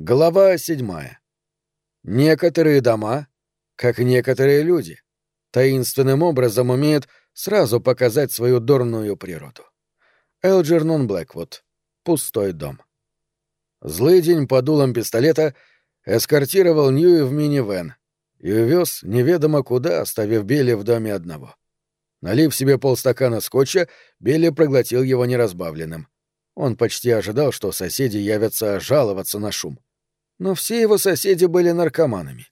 Глава седьмая. Некоторые дома, как некоторые люди, таинственным образом умеют сразу показать свою дурную природу. Элджернон Блэквуд. Пустой дом. Злый день под дулом пистолета эскортировал Ньюи в минивэн и увез неведомо куда, оставив Билли в доме одного. Налив себе полстакана скотча, Билли проглотил его неразбавленным. Он почти ожидал, что соседи явятся жаловаться на шум но все его соседи были наркоманами,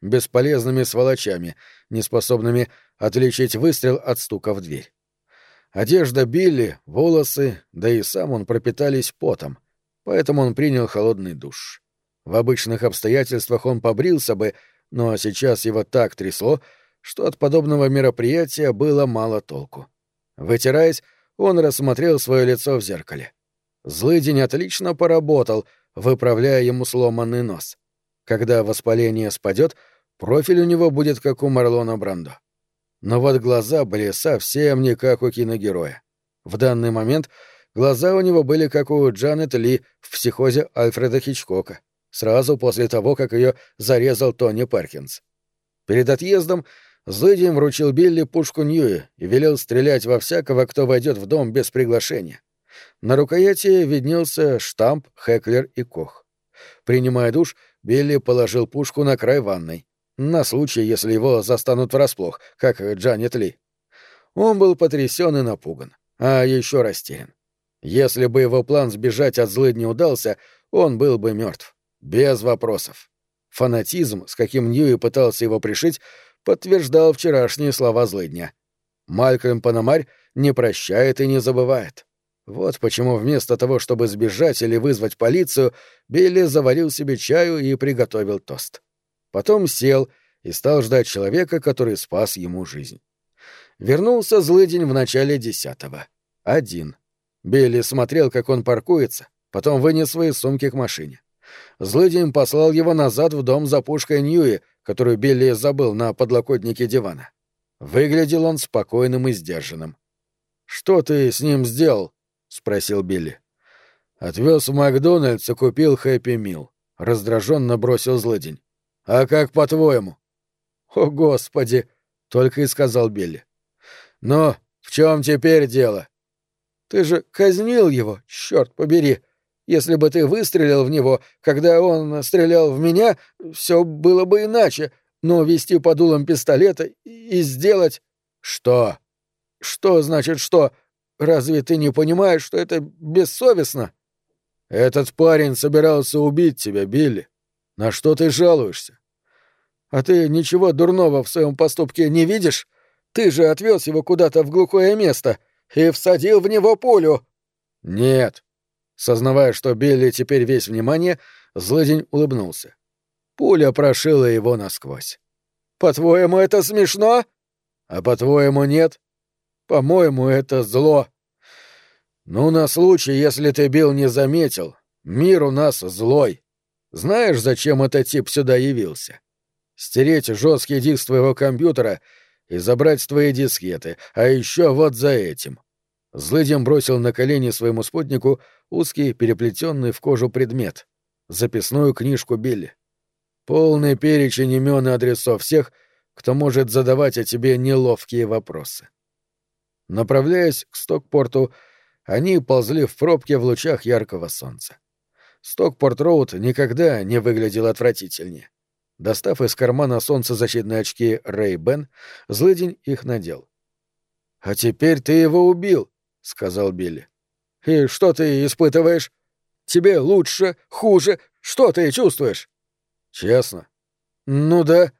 бесполезными сволочами, неспособными отличить выстрел от стука в дверь. Одежда Билли, волосы, да и сам он пропитались потом, поэтому он принял холодный душ. В обычных обстоятельствах он побрился бы, но сейчас его так трясло, что от подобного мероприятия было мало толку. Вытираясь, он рассмотрел свое лицо в зеркале. Злый день отлично поработал — выправляя ему сломанный нос. Когда воспаление спадет, профиль у него будет как у Марлона Брандо. Но вот глаза были совсем не как у киногероя. В данный момент глаза у него были как у Джанет Ли в психозе Альфреда Хичкока, сразу после того, как ее зарезал Тони Паркинс. Перед отъездом Злыдин вручил Билли пушку Ньюи и велел стрелять во всякого, кто войдет в дом без приглашения. На рукояти виднелся штамп Хеклер и Кох. Принимая душ, Билли положил пушку на край ванной, на случай, если его застанут врасплох, как Джанет Ли. Он был потрясен и напуган, а еще растерян. Если бы его план сбежать от злыд не удался, он был бы мертв. Без вопросов. Фанатизм, с каким Ньюи пытался его пришить, подтверждал вчерашние слова злыдня. Малькольм Панамарь не прощает и не забывает. Вот почему вместо того, чтобы сбежать или вызвать полицию, Билли заварил себе чаю и приготовил тост. Потом сел и стал ждать человека, который спас ему жизнь. Вернулся злый день в начале десятого. Один. Билли смотрел, как он паркуется, потом вынес свои сумки к машине. Злый день послал его назад в дом за пушкой Ньюи, которую Билли забыл на подлокотнике дивана. Выглядел он спокойным и сдержанным. «Что ты с ним сделал?» — спросил Билли. Отвез в Макдональдс и купил Хэппи Мил. Раздраженно бросил злыдень. А как по-твоему? О, Господи! Только и сказал Билли. Но в чем теперь дело? Ты же казнил его, черт побери. Если бы ты выстрелил в него, когда он стрелял в меня, все было бы иначе. Но вести под дулом пистолета и сделать... Что? Что значит что? Разве ты не понимаешь, что это бессовестно? Этот парень собирался убить тебя, Билли. На что ты жалуешься? А ты ничего дурного в своем поступке не видишь? Ты же отвез его куда-то в глухое место и всадил в него пулю. Нет. Сознавая, что Билли теперь весь внимание, злыдень улыбнулся. Пуля прошила его насквозь. По-твоему, это смешно? А по-твоему, нет? По-моему, это зло. Ну, на случай, если ты Билл не заметил, мир у нас злой. Знаешь, зачем этот тип сюда явился? Стереть жесткий диск твоего компьютера и забрать твои дискеты, а еще вот за этим. Злыдем бросил на колени своему спутнику узкий, переплетенный в кожу предмет — записную книжку Билли. Полный перечень имен и адресов всех, кто может задавать о тебе неловкие вопросы. Направляясь к Стокпорту, они ползли в пробке в лучах яркого солнца. Стокпорт-Роуд никогда не выглядел отвратительнее. Достав из кармана солнцезащитные очки Рэй Бен, злыдень их надел. «А теперь ты его убил», — сказал Билли. «И что ты испытываешь? Тебе лучше, хуже? Что ты чувствуешь?» «Честно?» «Ну да».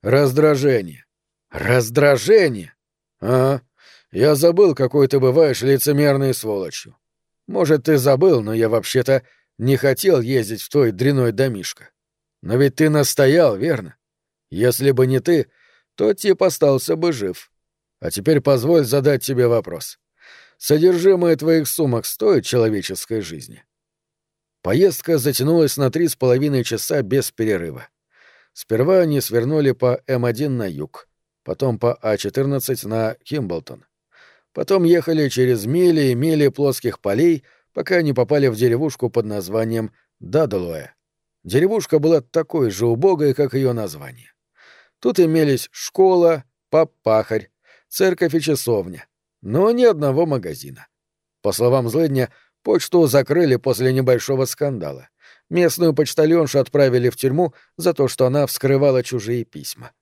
«Раздражение». «Раздражение?» «А, я забыл, какой ты бываешь лицемерной сволочью. Может, ты забыл, но я вообще-то не хотел ездить в твой дряной домишко. Но ведь ты настоял, верно? Если бы не ты, то тип остался бы жив. А теперь позволь задать тебе вопрос. Содержимое твоих сумок стоит человеческой жизни?» Поездка затянулась на три с половиной часа без перерыва. Сперва они свернули по М1 на юг, потом по А14 на Кимблтон. Потом ехали через мили и мили плоских полей, пока не попали в деревушку под названием Дадалуэ, Деревушка была такой же убогой, как ее название. Тут имелись школа, пап-пахарь, церковь и часовня, но ни одного магазина. По словам злыдня, почту закрыли после небольшого скандала. Местную почтальоншу отправили в тюрьму за то, что она вскрывала чужие письма.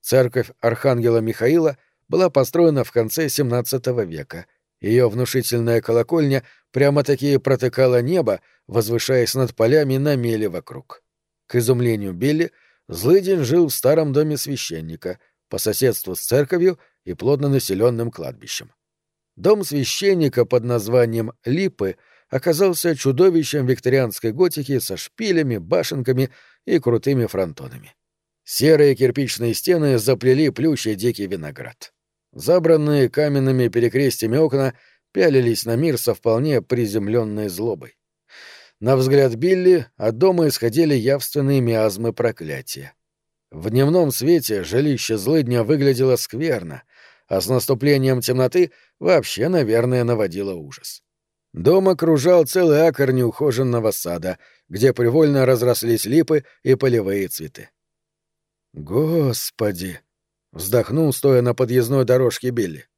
Церковь Архангела Михаила была построена в конце XVII века. Ее внушительная колокольня прямо-таки протыкала небо, возвышаясь над полями на мели вокруг. К изумлению Билли, Злыдень жил в старом доме священника, по соседству с церковью и плотно населенным кладбищем. Дом священника под названием «Липы» оказался чудовищем викторианской готики со шпилями, башенками и крутыми фронтонами. Серые кирпичные стены заплели плющ и дикий виноград. Забранные каменными перекрестьями окна пялились на мир со вполне приземленной злобой. На взгляд Билли от дома исходили явственные миазмы проклятия. В дневном свете жилище злыдня выглядело скверно, а с наступлением темноты вообще, наверное, наводило ужас. Дом окружал целый акр неухоженного сада, где привольно разрослись липы и полевые цветы. «Господи!» — вздохнул, стоя на подъездной дорожке Билли.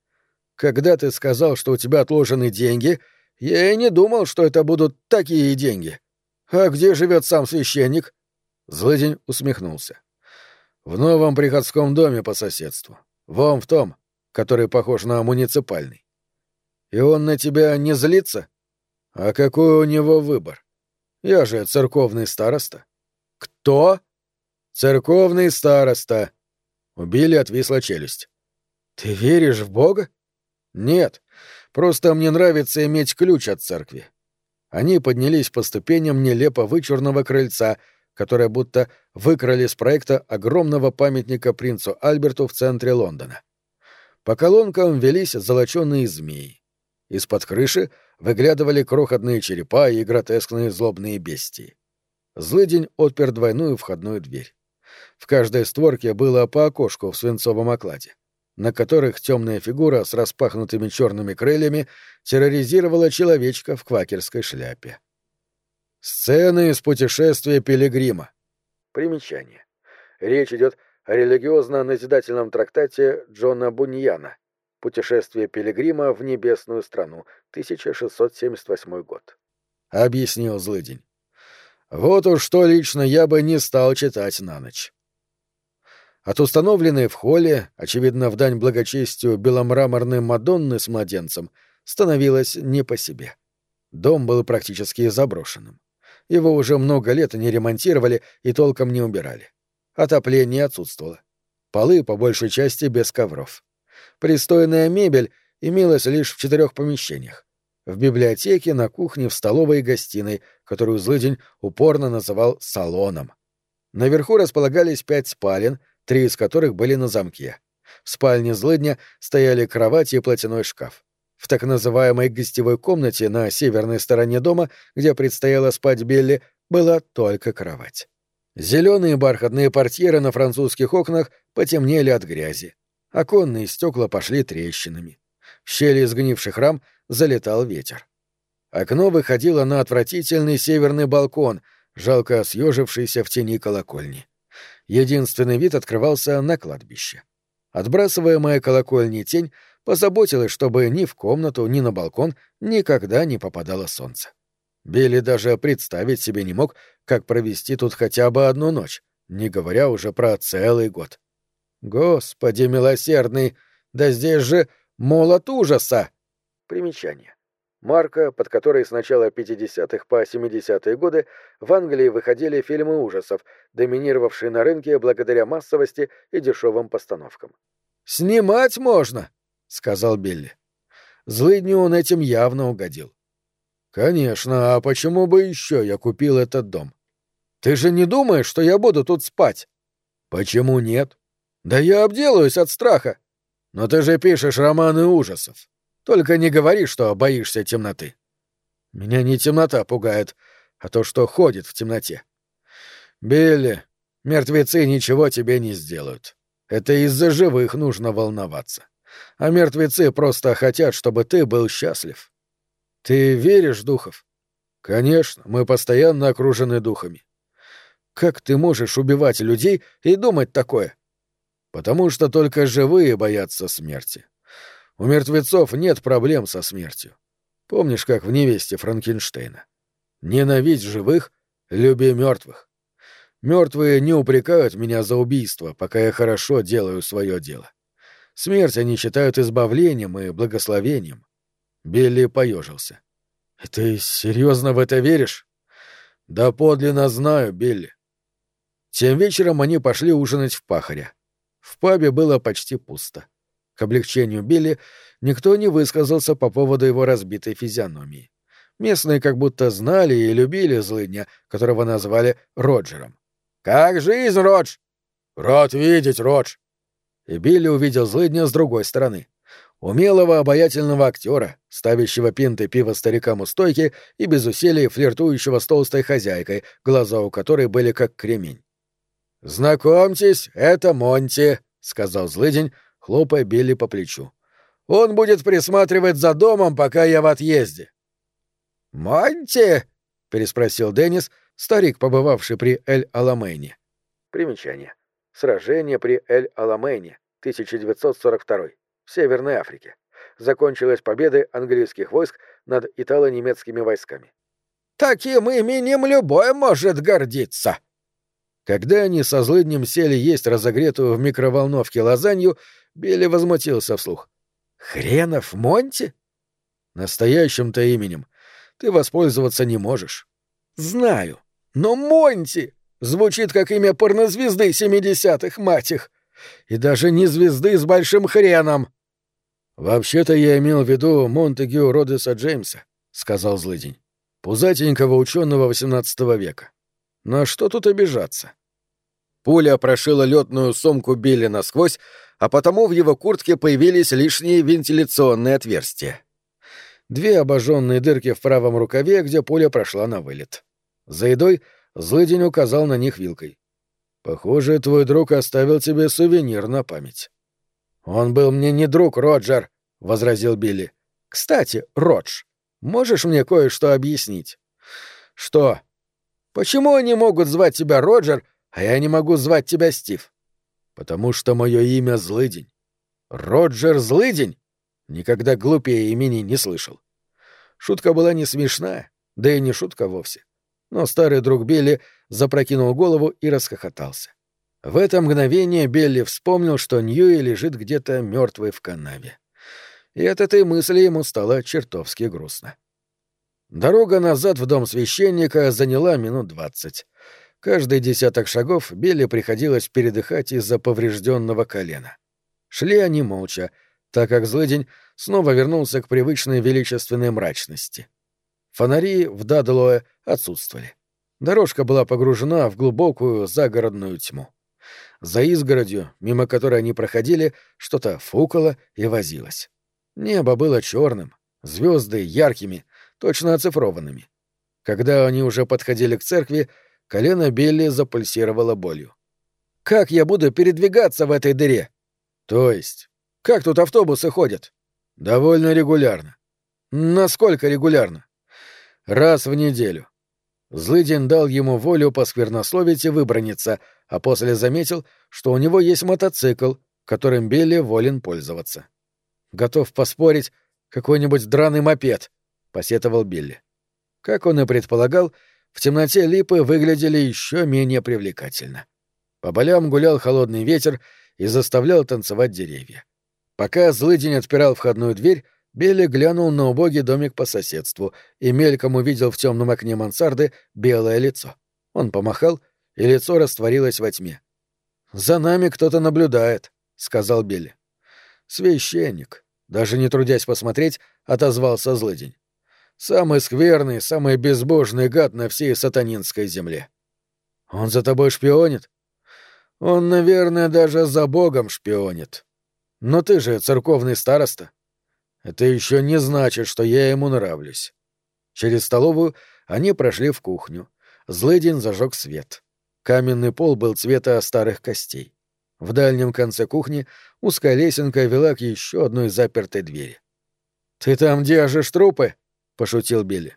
«Когда ты сказал, что у тебя отложены деньги, я и не думал, что это будут такие деньги. А где живет сам священник?» Злыдень усмехнулся. «В новом приходском доме по соседству. Вон в том, который похож на муниципальный. И он на тебя не злится? А какой у него выбор? Я же церковный староста. Кто? Церковный староста. Убили, отвисла челюсть. Ты веришь в Бога? Нет. Просто мне нравится иметь ключ от церкви. Они поднялись по ступеням нелепо вычурного крыльца, которое будто выкрали с проекта огромного памятника принцу Альберту в центре Лондона. По колонкам велись золоченые змеи. Из-под крыши выглядывали крохотные черепа и гротескные злобные бестии. Злыдень отпер двойную входную дверь. В каждой створке было по окошку в свинцовом окладе, на которых темная фигура с распахнутыми черными крыльями терроризировала человечка в квакерской шляпе. Сцены из путешествия Пилигрима. Примечание. Речь идет о религиозно-назидательном трактате Джона Буньяна «Путешествие Пилигрима в небесную страну», 1678 год. Объяснил злыдень. Вот уж что лично я бы не стал читать на ночь. От установленной в холле, очевидно, в дань благочестию беломраморной Мадонны с младенцем, становилось не по себе. Дом был практически заброшенным. Его уже много лет не ремонтировали и толком не убирали. Отопление отсутствовало. Полы, по большей части, без ковров. Пристойная мебель имелась лишь в четырех помещениях. В библиотеке, на кухне, в столовой и гостиной, которую Злыдень упорно называл салоном. Наверху располагались пять спален, три из которых были на замке. В спальне Злыдня стояли кровать и платяной шкаф. В так называемой гостевой комнате на северной стороне дома, где предстояло спать Белли, была только кровать. Зеленые бархатные портьеры на французских окнах потемнели от грязи. Оконные стекла пошли трещинами. В щели сгнивших рам залетал ветер. Окно выходило на отвратительный северный балкон, жалко съежившийся в тени колокольни. Единственный вид открывался на кладбище. Отбрасываемая колокольней тень позаботилась, чтобы ни в комнату, ни на балкон никогда не попадало солнце. Билли даже представить себе не мог, как провести тут хотя бы одну ночь, не говоря уже про целый год. Господи милосердный, да здесь же молот ужаса! Примечание. Марка, под которой с начала 50-х по 70-е годы в Англии выходили фильмы ужасов, доминировавшие на рынке благодаря массовости и дешевым постановкам. «Снимать можно!» — сказал Билли. Злыдню он этим явно угодил. «Конечно, а почему бы еще я купил этот дом? Ты же не думаешь, что я буду тут спать?» «Почему нет?» «Да я обделаюсь от страха. Но ты же пишешь романы ужасов. Только не говори, что боишься темноты. Меня не темнота пугает, а то, что ходит в темноте. Билли, мертвецы ничего тебе не сделают. Это из-за живых нужно волноваться. А мертвецы просто хотят, чтобы ты был счастлив. Ты веришь, духов? Конечно, мы постоянно окружены духами. Как ты можешь убивать людей и думать такое? Потому что только живые боятся смерти. У мертвецов нет проблем со смертью. Помнишь, как в невесте Франкенштейна? Ненавидь живых, люби мертвых. Мертвые не упрекают меня за убийство, пока я хорошо делаю свое дело. Смерть они считают избавлением и благословением. Билли поежился. — Ты серьезно в это веришь? — Да подлинно знаю, Билли. Тем вечером они пошли ужинать в пахаря. В пабе было почти пусто. К облегчению Билли никто не высказался по поводу его разбитой физиономии. Местные как будто знали и любили злыдня, которого назвали Роджером. «Как жизнь, Родж?» «Рад видеть, Родж!» И Билли увидел злыдня с другой стороны. Умелого, обаятельного актера, ставящего пинты пива старикам у стойки и без усилий флиртующего с толстой хозяйкой, глаза у которой были как кремень. «Знакомьтесь, это Монти», — сказал злыдень, хлопая Билли по плечу. «Он будет присматривать за домом, пока я в отъезде». «Монти?» — переспросил Деннис, старик, побывавший при Эль-Аламейне. Примечание. Сражение при Эль-Аламейне, 1942 в Северной Африке. Закончилось победой английских войск над итало-немецкими войсками. «Таким именем любой может гордиться!» Когда они со злыднем сели есть разогретую в микроволновке лазанью, Билли возмутился вслух. «Хренов Монти?» «Настоящим-то именем ты воспользоваться не можешь». «Знаю. Но Монти звучит как имя порнозвезды семидесятых, мать их. И даже не звезды с большим хреном». «Вообще-то я имел в виду Монтегю Родеса Джеймса», — сказал злыдень. «Пузатенького ученого XVIII века. На что тут обижаться? Пуля прошила летную сумку Билли насквозь, а потому в его куртке появились лишние вентиляционные отверстия. Две обожженные дырки в правом рукаве, где пуля прошла на вылет. За едой злыдень указал на них вилкой. «Похоже, твой друг оставил тебе сувенир на память». «Он был мне не друг, Роджер», — возразил Билли. «Кстати, Родж, можешь мне кое-что объяснить?» «Что?» Почему они могут звать тебя Роджер, а я не могу звать тебя Стив? Потому что мое имя Злыдень. Роджер Злыдень? Никогда глупее имени не слышал. Шутка была не смешная, да и не шутка вовсе. Но старый друг Билли запрокинул голову и расхохотался. В это мгновение Билли вспомнил, что Ньюи лежит где-то мертвый в канаве. И от этой мысли ему стало чертовски грустно. Дорога назад в дом священника заняла минут двадцать. Каждый десяток шагов Билли приходилось передыхать из-за поврежденного колена. Шли они молча, так как злыдень снова вернулся к привычной величественной мрачности. Фонари в Дадлое отсутствовали. Дорожка была погружена в глубокую загородную тьму. За изгородью, мимо которой они проходили, что-то фукало и возилось. Небо было черным, звезды яркими, точно оцифрованными. Когда они уже подходили к церкви, колено Билли запульсировало болью. «Как я буду передвигаться в этой дыре?» «То есть? Как тут автобусы ходят?» «Довольно регулярно». «Насколько регулярно?» «Раз в неделю». Злыдин дал ему волю посквернословить и выброниться, а после заметил, что у него есть мотоцикл, которым Билли волен пользоваться. Готов поспорить, какой-нибудь драный мопед посетовал Билли. Как он и предполагал, в темноте липы выглядели еще менее привлекательно. По полям гулял холодный ветер и заставлял танцевать деревья. Пока злыдень отпирал входную дверь, Билли глянул на убогий домик по соседству и мельком увидел в темном окне мансарды белое лицо. Он помахал, и лицо растворилось во тьме. «За нами кто-то наблюдает», — сказал Билли. «Священник», даже не трудясь посмотреть, отозвался злыдень. Самый скверный, самый безбожный гад на всей сатанинской земле. Он за тобой шпионит? Он, наверное, даже за Богом шпионит. Но ты же церковный староста. Это еще не значит, что я ему нравлюсь. Через столовую они прошли в кухню. Злыдень зажег свет. Каменный пол был цвета старых костей. В дальнем конце кухни узкая лесенка вела к еще одной запертой двери. «Ты там держишь трупы?» — пошутил Билли.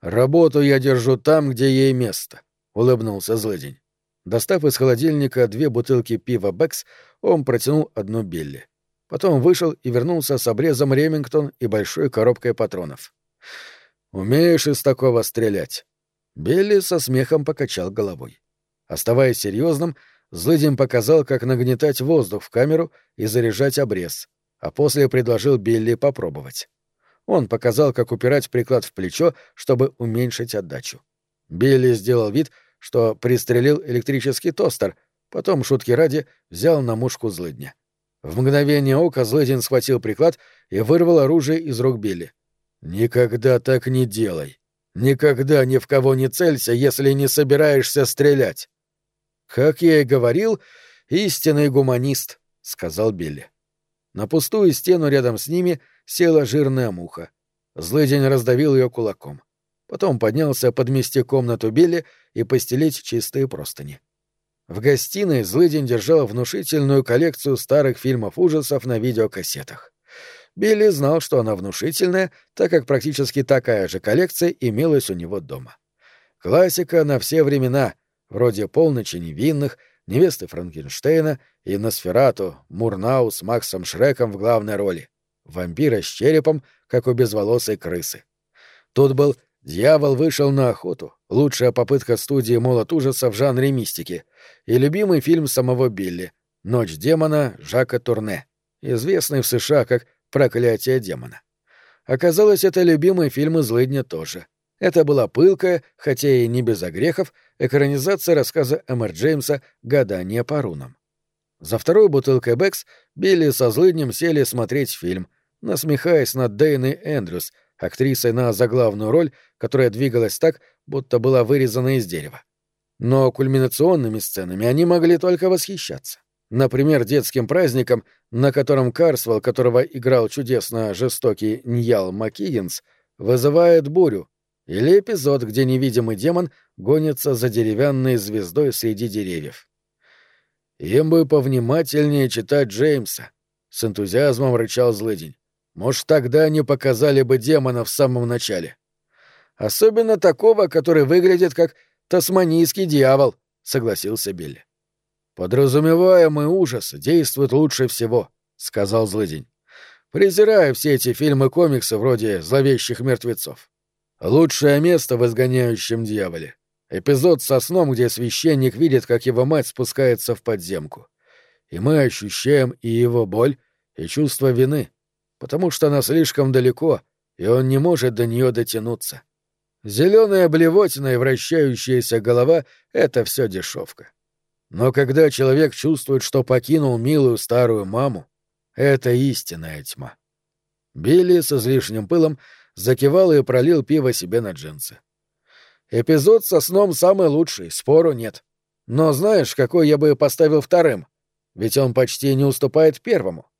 «Работу я держу там, где ей место», —— улыбнулся злыдень. Достав из холодильника две бутылки пива «Бэкс», он протянул одну Билли. Потом вышел и вернулся с обрезом «Ремингтон» и большой коробкой патронов. «Умеешь из такого стрелять?» Билли со смехом покачал головой. Оставаясь серьезным, злыдень показал, как нагнетать воздух в камеру и заряжать обрез, а после предложил Билли попробовать. Он показал, как упирать приклад в плечо, чтобы уменьшить отдачу. Билли сделал вид, что пристрелил электрический тостер, потом, шутки ради, взял на мушку злыдня. В мгновение ока злыдень схватил приклад и вырвал оружие из рук Билли. «Никогда так не делай. Никогда ни в кого не целься, если не собираешься стрелять». «Как я и говорил, истинный гуманист», — сказал Билли. На пустую стену рядом с ними села жирная муха. Злыдень раздавил ее кулаком. Потом поднялся подмести комнату Билли и постелить чистые простыни. В гостиной Злыдень держал внушительную коллекцию старых фильмов ужасов на видеокассетах. Билли знал, что она внушительная, так как практически такая же коллекция имелась у него дома. Классика на все времена, вроде «Полночи невинных», невесты Франкенштейна и Носферату, Мурнау с Максом Шреком в главной роли, вампира с черепом, как у безволосой крысы. Тут был «Дьявол вышел на охоту», лучшая попытка студии «Молот ужаса» в жанре мистики, и любимый фильм самого Билли «Ночь демона» Жака Турне, известный в США как «Проклятие демона». Оказалось, это любимый фильм из «Злыдня» тоже. Это была пылкая, хотя и не без огрехов, экранизация рассказа Эмер Джеймса «Гадание по рунам». За второй бутылкой Бэкс Билли со злыднем сели смотреть фильм, насмехаясь над Дейной Эндрюс, актрисой на заглавную роль, которая двигалась так, будто была вырезана из дерева. Но кульминационными сценами они могли только восхищаться. Например, детским праздником, на котором Карсвелл, которого играл чудесно жестокий Ньял Маккигинс, вызывает бурю, или эпизод, где невидимый демон гонится за деревянной звездой среди деревьев. «Им бы повнимательнее читать Джеймса», — с энтузиазмом рычал злыдень. «Может, тогда не показали бы демона в самом начале». «Особенно такого, который выглядит как тасманийский дьявол», — согласился Билли. «Подразумеваемый ужас действует лучше всего», — сказал злыдень. «Презираю все эти фильмы-комиксы вроде «Зловещих мертвецов». Лучшее место в изгоняющем дьяволе. Эпизод со сном, где священник видит, как его мать спускается в подземку. И мы ощущаем и его боль, и чувство вины, потому что она слишком далеко, и он не может до нее дотянуться. Зеленая блевотина и вращающаяся голова — это все дешевка. Но когда человек чувствует, что покинул милую старую маму, это истинная тьма. Билли с излишним пылом закивал и пролил пиво себе на джинсы. Эпизод со сном самый лучший, спору нет. Но знаешь, какой я бы поставил вторым? Ведь он почти не уступает первому.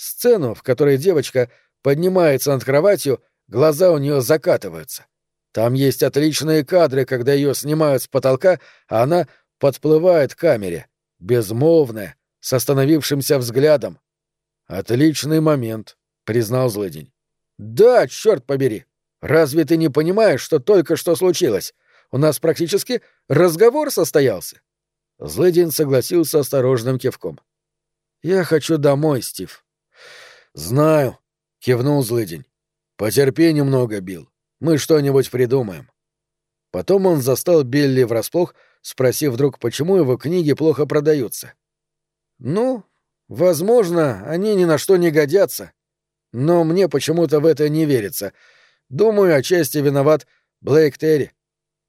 Сцену, в которой девочка поднимается над кроватью, глаза у нее закатываются. Там есть отличные кадры, когда ее снимают с потолка, а она подплывает к камере, безмолвная, с остановившимся взглядом. «Отличный момент», — признал злыдень. «Да, черт побери! Разве ты не понимаешь, что только что случилось? У нас практически разговор состоялся!» Злыдин согласился осторожным кивком. «Я хочу домой, Стив». «Знаю», — кивнул Злыдень. «Потерпи немного, Билл. Мы что-нибудь придумаем». Потом он застал Билли врасплох, спросив вдруг, почему его книги плохо продаются. «Ну, возможно, они ни на что не годятся», но мне почему-то в это не верится. Думаю, отчасти виноват Блейк Терри.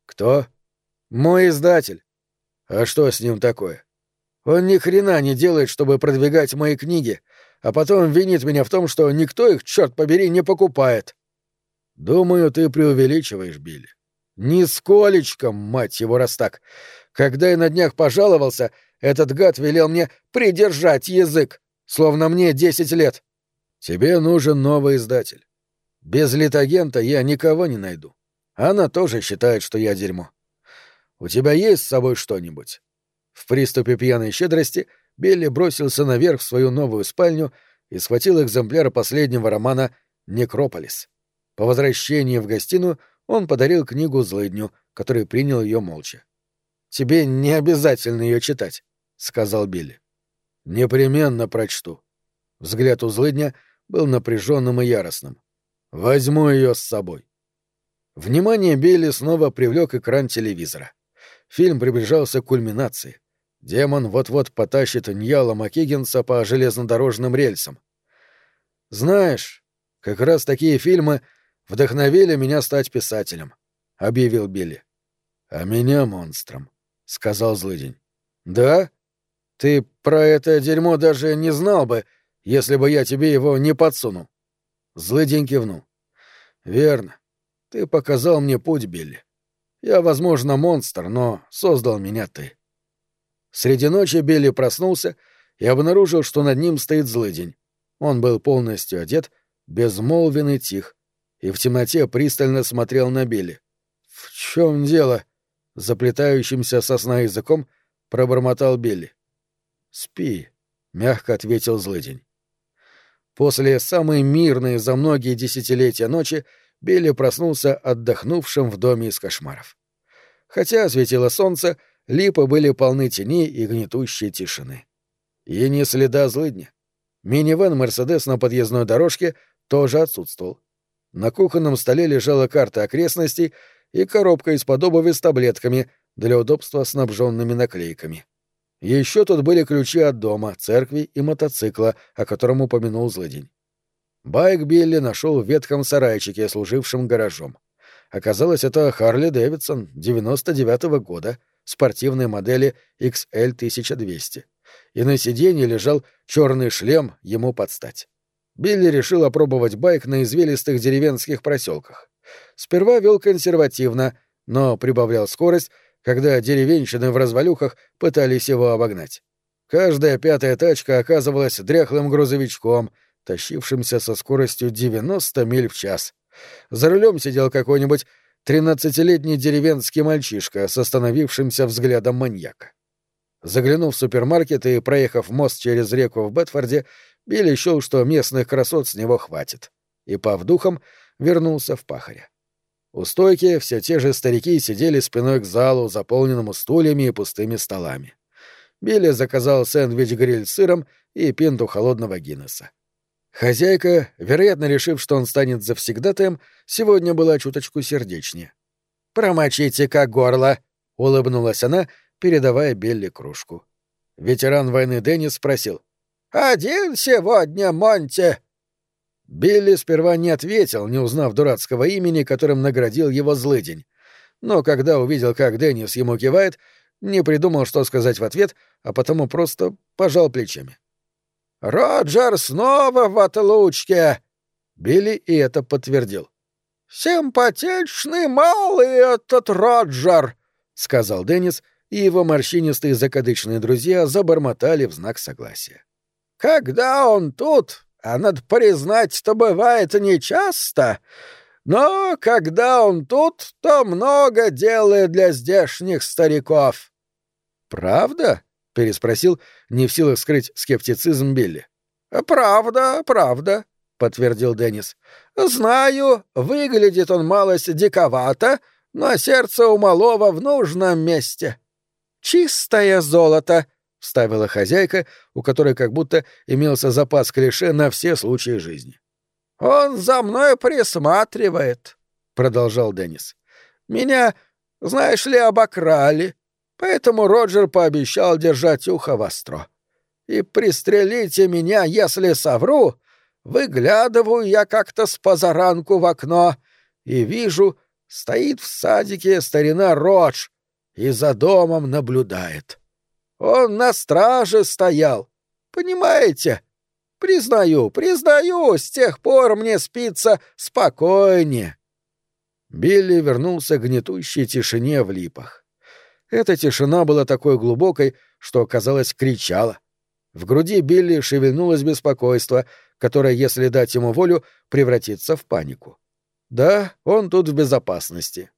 Кто? Мой издатель. А что с ним такое? Он ни хрена не делает, чтобы продвигать мои книги, а потом винит меня в том, что никто их, черт побери, не покупает. Думаю, ты преувеличиваешь, Билли. Нисколечко, мать его, раз так. Когда я на днях пожаловался, этот гад велел мне придержать язык, словно мне десять лет. Тебе нужен новый издатель. Без литагента я никого не найду. Она тоже считает, что я дерьмо. У тебя есть с собой что-нибудь? В приступе пьяной щедрости Билли бросился наверх в свою новую спальню и схватил экземпляр последнего романа «Некрополис». По возвращении в гостиную он подарил книгу злыдню, который принял ее молча. тебе не обязательно ее читать, сказал Билли. Непременно прочту. Взгляд у злыдня был напряженным и яростным. Возьму ее с собой. Внимание Билли снова привлек экран телевизора. Фильм приближался к кульминации. Демон вот-вот потащит Ньяла Макигинса по железнодорожным рельсам. Знаешь, как раз такие фильмы вдохновили меня стать писателем, объявил Билли. А меня монстром, сказал злыдень. Да? Ты про это дерьмо даже не знал бы, если бы я тебе его не подсунул. Злыдень кивнул. Верно. Ты показал мне путь, Билли. Я, возможно, монстр, но создал меня ты. Среди ночи Билли проснулся и обнаружил, что над ним стоит злыдень. Он был полностью одет, безмолвен и тих, и в темноте пристально смотрел на Билли. «В чем дело?» — заплетающимся сосна языком пробормотал Билли. «Спи», — мягко ответил злыдень. После самой мирной за многие десятилетия ночи Билли проснулся отдохнувшим в доме из кошмаров. Хотя светило солнце, липы были полны теней и гнетущей тишины. И ни следа злыдня. Минивэн «Мерседес» на подъездной дорожке тоже отсутствовал. На кухонном столе лежала карта окрестностей и коробка из-под обуви с таблетками, для удобства снабженными наклейками. Еще тут были ключи от дома, церкви и мотоцикла, о котором упомянул злодень. Байк Билли нашел в ветхом сарайчике, служившем гаражом. Оказалось, это Харли Дэвидсон 99-го года, спортивной модели XL1200. И на сиденье лежал черный шлем ему под стать. Билли решил опробовать байк на извилистых деревенских проселках. Сперва вел консервативно, но прибавлял скорость, когда деревенщины в развалюхах пытались его обогнать. Каждая пятая тачка оказывалась дряхлым грузовичком, тащившимся со скоростью 90 миль в час. За рулем сидел какой-нибудь тринадцатилетний деревенский мальчишка с остановившимся взглядом маньяка. Заглянув в супермаркет и проехав мост через реку в Бетфорде, Билли счел, что местных красот с него хватит, и, пав духом, вернулся в пахаря. У стойки все те же старики сидели спиной к залу, заполненному стульями и пустыми столами. Билли заказал сэндвич-гриль с сыром и пинту холодного Гиннесса. Хозяйка, вероятно, решив, что он станет завсегдатаем, сегодня была чуточку сердечнее. «Промочите как горло!» — улыбнулась она, передавая Билли кружку. Ветеран войны Деннис спросил. «Один сегодня, Монти?» Билли сперва не ответил, не узнав дурацкого имени, которым наградил его злыдень. Но когда увидел, как Деннис ему кивает, не придумал, что сказать в ответ, а потому просто пожал плечами. «Роджер снова в отлучке!» Билли и это подтвердил. «Симпатичный малый этот Роджер!» — сказал Деннис, и его морщинистые закадычные друзья забормотали в знак согласия. «Когда он тут, а надо признать, что бывает нечасто, но когда он тут, то много делает для здешних стариков. Правда? переспросил, не в силах скрыть скептицизм Билли. Правда, правда, подтвердил Деннис. Знаю, выглядит он малость диковато, но сердце у малого в нужном месте. Чистое золото, — вставила хозяйка, у которой как будто имелся запас клише на все случаи жизни. «Он за мной присматривает», — продолжал Деннис. «Меня, знаешь ли, обокрали, поэтому Роджер пообещал держать ухо востро. И пристрелите меня, если совру, выглядываю я как-то с позаранку в окно и вижу, стоит в садике старина Родж и за домом наблюдает». Он на страже стоял. Понимаете? Признаю, признаю, с тех пор мне спится спокойнее. Билли вернулся к гнетущей тишине в липах. Эта тишина была такой глубокой, что, казалось, кричала. В груди Билли шевельнулось беспокойство, которое, если дать ему волю, превратится в панику. Да, он тут в безопасности.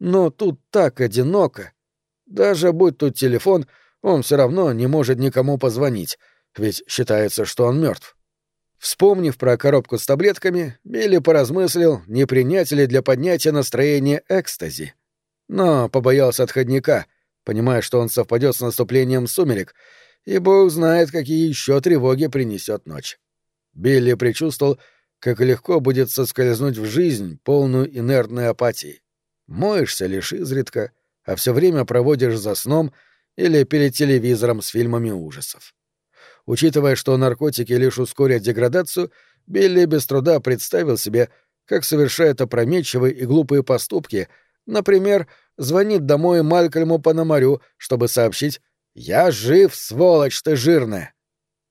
Но тут так одиноко. Даже будь тут телефон, он все равно не может никому позвонить, ведь считается, что он мертв. Вспомнив про коробку с таблетками, Билли поразмыслил, не принять ли для поднятия настроения экстази. Но побоялся отходника, понимая, что он совпадет с наступлением сумерек, и бог знает, какие еще тревоги принесет ночь. Билли предчувствовал, как легко будет соскользнуть в жизнь, полную инертной апатии. Моешься лишь изредка, а все время проводишь за сном или перед телевизором с фильмами ужасов. Учитывая, что наркотики лишь ускорят деградацию, Билли без труда представил себе, как совершает опрометчивые и глупые поступки, например, звонит домой Малькольму Пономарю, чтобы сообщить «Я жив, сволочь ты жирная!»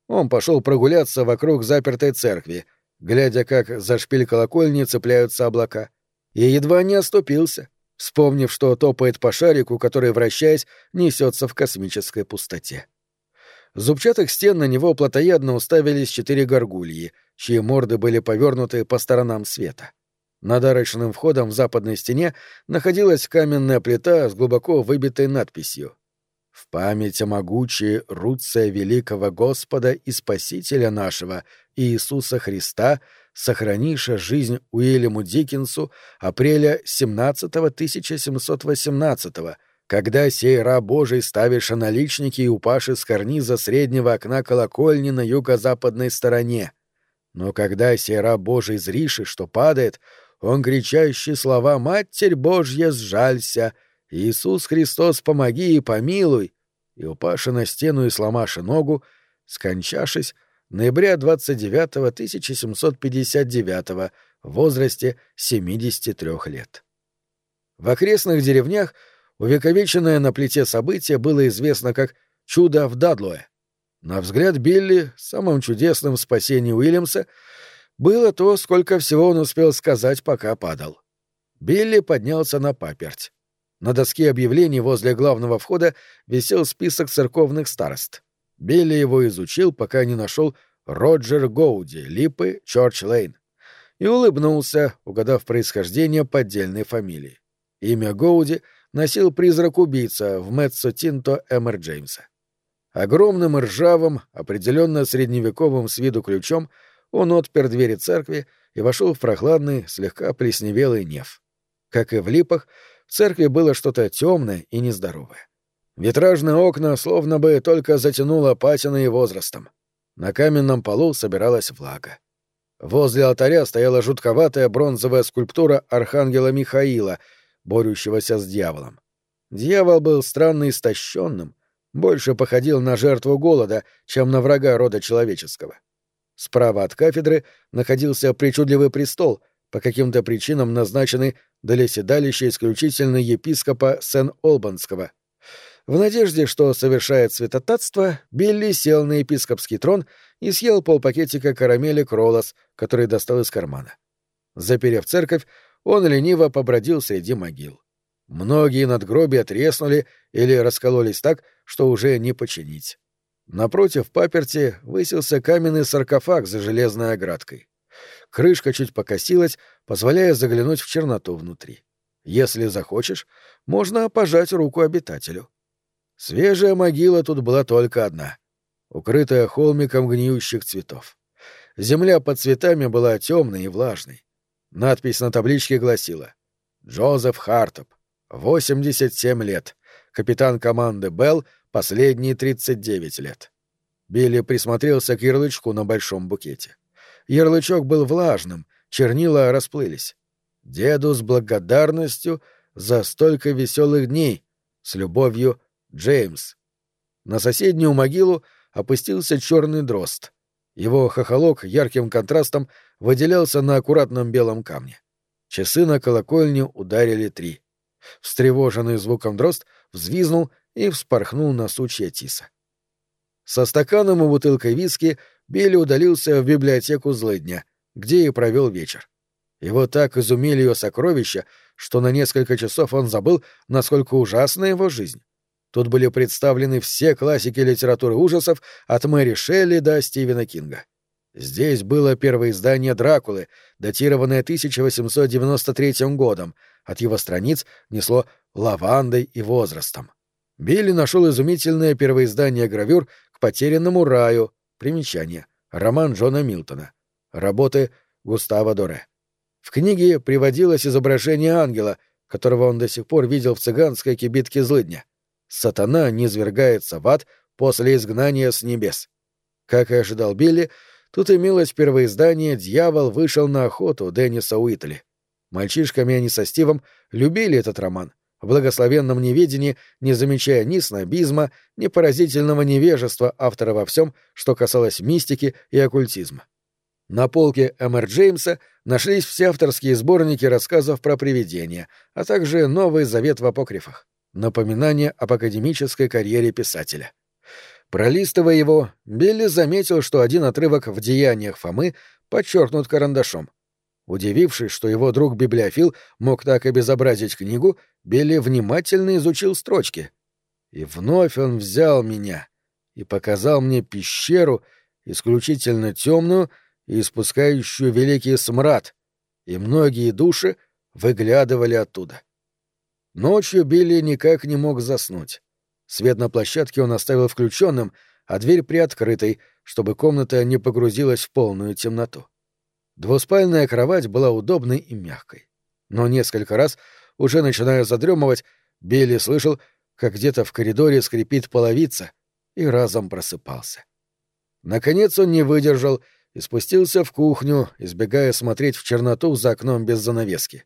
Он пошел прогуляться вокруг запертой церкви, глядя, как за шпиль колокольни цепляются облака, и едва не оступился, вспомнив, что топает по шарику, который, вращаясь, несется в космической пустоте. Зубчатых стен на него плотоядно уставились четыре горгульи, чьи морды были повернуты по сторонам света. Над арочным входом в западной стене находилась каменная плита с глубоко выбитой надписью «В память о могучей Руция великого Господа и Спасителя нашего, Иисуса Христа, сохраниша жизнь Уильяму Диккенсу апреля 17 1718 когда сей раб Божий ставиша наличники и упаши с карниза среднего окна колокольни на юго-западной стороне. Но когда сей раб Божий зриши, что падает, он кричащий слова «Матерь Божья, сжалься! Иисус Христос, помоги и помилуй!» и упаши на стену и сломаши ногу, скончавшись ноября 29 1759 в возрасте 73 лет. В окрестных деревнях увековеченное на плите событие было известно как «Чудо в Дадлуэ». На взгляд Билли, самым чудесным в спасении Уильямса было то, сколько всего он успел сказать, пока падал. Билли поднялся на паперть. На доске объявлений возле главного входа висел список церковных старост. Билли его изучил, пока не нашел Роджер Гоуди, Липы, Чорч-Лейн. И улыбнулся, угадав происхождение поддельной фамилии. Имя Гоуди — носил призрак-убийца в Мэтсо Тинто Эмер Джеймса. Огромным ржавым, определенно средневековым с виду ключом, он отпер двери церкви и вошел в прохладный, слегка плесневелый неф. Как и в липах, в церкви было что-то темное и нездоровое. Витражные окна словно бы только затянуло патиной и возрастом. На каменном полу собиралась влага. Возле алтаря стояла жутковатая бронзовая скульптура архангела Михаила — борющегося с дьяволом. Дьявол был странно истощенным, больше походил на жертву голода, чем на врага рода человеческого. Справа от кафедры находился причудливый престол, по каким-то причинам назначенный для седалища исключительно епископа Сен-Олбанского. В надежде, что совершает святотатство, Билли сел на епископский трон и съел полпакетика карамели Кролос, который достал из кармана. Заперев церковь, он лениво побродил среди могил. Многие надгробия треснули или раскололись так, что уже не починить. Напротив паперти высился каменный саркофаг за железной оградкой. Крышка чуть покосилась, позволяя заглянуть в черноту внутри. Если захочешь, можно пожать руку обитателю. Свежая могила тут была только одна, укрытая холмиком гниющих цветов. Земля под цветами была темной и влажной. Надпись на табличке гласила «Джозеф Хартоп, 87 лет, капитан команды «Белл», последние 39 лет». Билли присмотрелся к ярлычку на большом букете. Ярлычок был влажным, чернила расплылись. «Деду с благодарностью за столько веселых дней. С любовью, Джеймс». На соседнюю могилу опустился черный дрозд. Его хохолок ярким контрастом выделялся на аккуратном белом камне. Часы на колокольню ударили три. Встревоженный звуком дрозд взвизнул и вспорхнул на сучья тиса. Со стаканом и бутылкой виски Билли удалился в библиотеку злыдня, где и провел вечер. Его так изумили ее сокровища, что на несколько часов он забыл, насколько ужасна его жизнь. Тут были представлены все классики литературы ужасов от Мэри Шелли до Стивена Кинга. Здесь было первое издание «Дракулы», датированное 1893 годом. От его страниц несло лавандой и возрастом. Билли нашел изумительное первоиздание гравюр к «Потерянному раю». Примечание. Роман Джона Милтона. Работы Густава Доре. В книге приводилось изображение ангела, которого он до сих пор видел в цыганской кибитке злыдня. сатана низвергается в ад после изгнания с небес. Как и ожидал Билли, тут имелось первоиздание «Дьявол вышел на охоту» Денниса Уитли. Мальчишками они со Стивом любили этот роман, в благословенном неведении, не замечая ни снобизма, ни поразительного невежества автора во всем, что касалось мистики и оккультизма. На полке М.Р. Джеймса нашлись все авторские сборники рассказов про привидения, а также Новый Завет в апокрифах. Напоминание об академической карьере писателя. Пролистывая его, Билли заметил, что один отрывок в «Деяниях Фомы» подчеркнут карандашом. Удивившись, что его друг-библиофил мог так обезобразить книгу, Билли внимательно изучил строчки. И вновь он взял меня и показал мне пещеру, исключительно темную и испускающую великий смрад, и многие души выглядывали оттуда. Ночью Билли никак не мог заснуть. Свет на площадке он оставил включенным, а дверь приоткрытой, чтобы комната не погрузилась в полную темноту. Двуспальная кровать была удобной и мягкой. Но несколько раз, уже начиная задремывать, Билли слышал, как где-то в коридоре скрипит половица, и разом просыпался. Наконец он не выдержал и спустился в кухню, избегая смотреть в черноту за окном без занавески.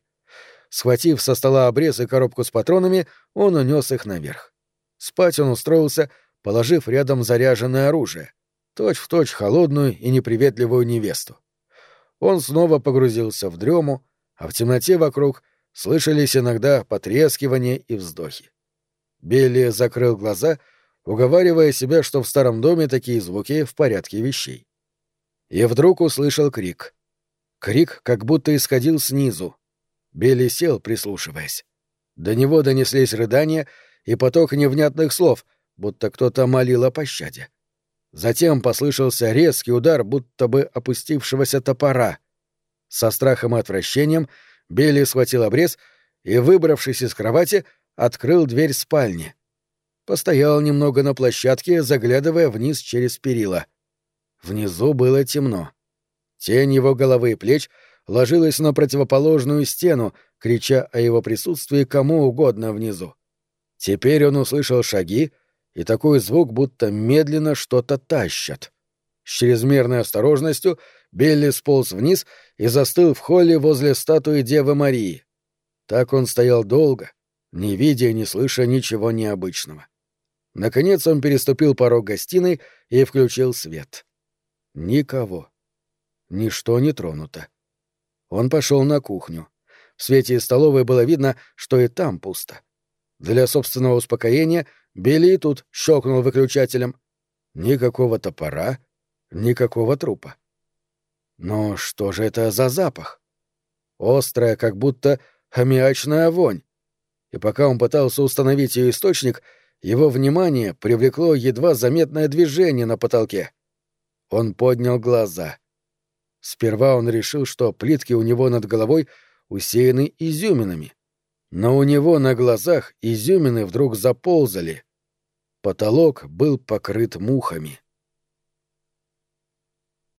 Схватив со стола обрез и коробку с патронами, он унес их наверх. Спать он устроился, положив рядом заряженное оружие, точь-в-точь точь холодную и неприветливую невесту. Он снова погрузился в дрему, а в темноте вокруг слышались иногда потрескивания и вздохи. Билли закрыл глаза, уговаривая себя, что в старом доме такие звуки в порядке вещей. И вдруг услышал крик. Крик как будто исходил снизу. Билли сел, прислушиваясь. До него донеслись рыдания и поток невнятных слов, будто кто-то молил о пощаде. Затем послышался резкий удар, будто бы опустившегося топора. Со страхом и отвращением Билли схватил обрез и, выбравшись из кровати, открыл дверь спальни. Постоял немного на площадке, заглядывая вниз через перила. Внизу было темно. Тень его головы и плеч ложилась на противоположную стену, крича о его присутствии кому угодно внизу. Теперь он услышал шаги, и такой звук, будто медленно что-то тащат. С чрезмерной осторожностью Билли сполз вниз и застыл в холле возле статуи Девы Марии. Так он стоял долго, не видя и не слыша ничего необычного. Наконец он переступил порог гостиной и включил свет. Никого. Ничто не тронуто. Он пошел на кухню. В свете столовой было видно, что и там пусто. Для собственного успокоения Билли тут щелкнул выключателем. Никакого топора, никакого трупа. Но что же это за запах? Острая, как будто аммиачная вонь. И пока он пытался установить ее источник, его внимание привлекло едва заметное движение на потолке. Он поднял глаза. Сперва он решил, что плитки у него над головой усеяны изюминами. Но у него на глазах изюмины вдруг заползали. Потолок был покрыт мухами.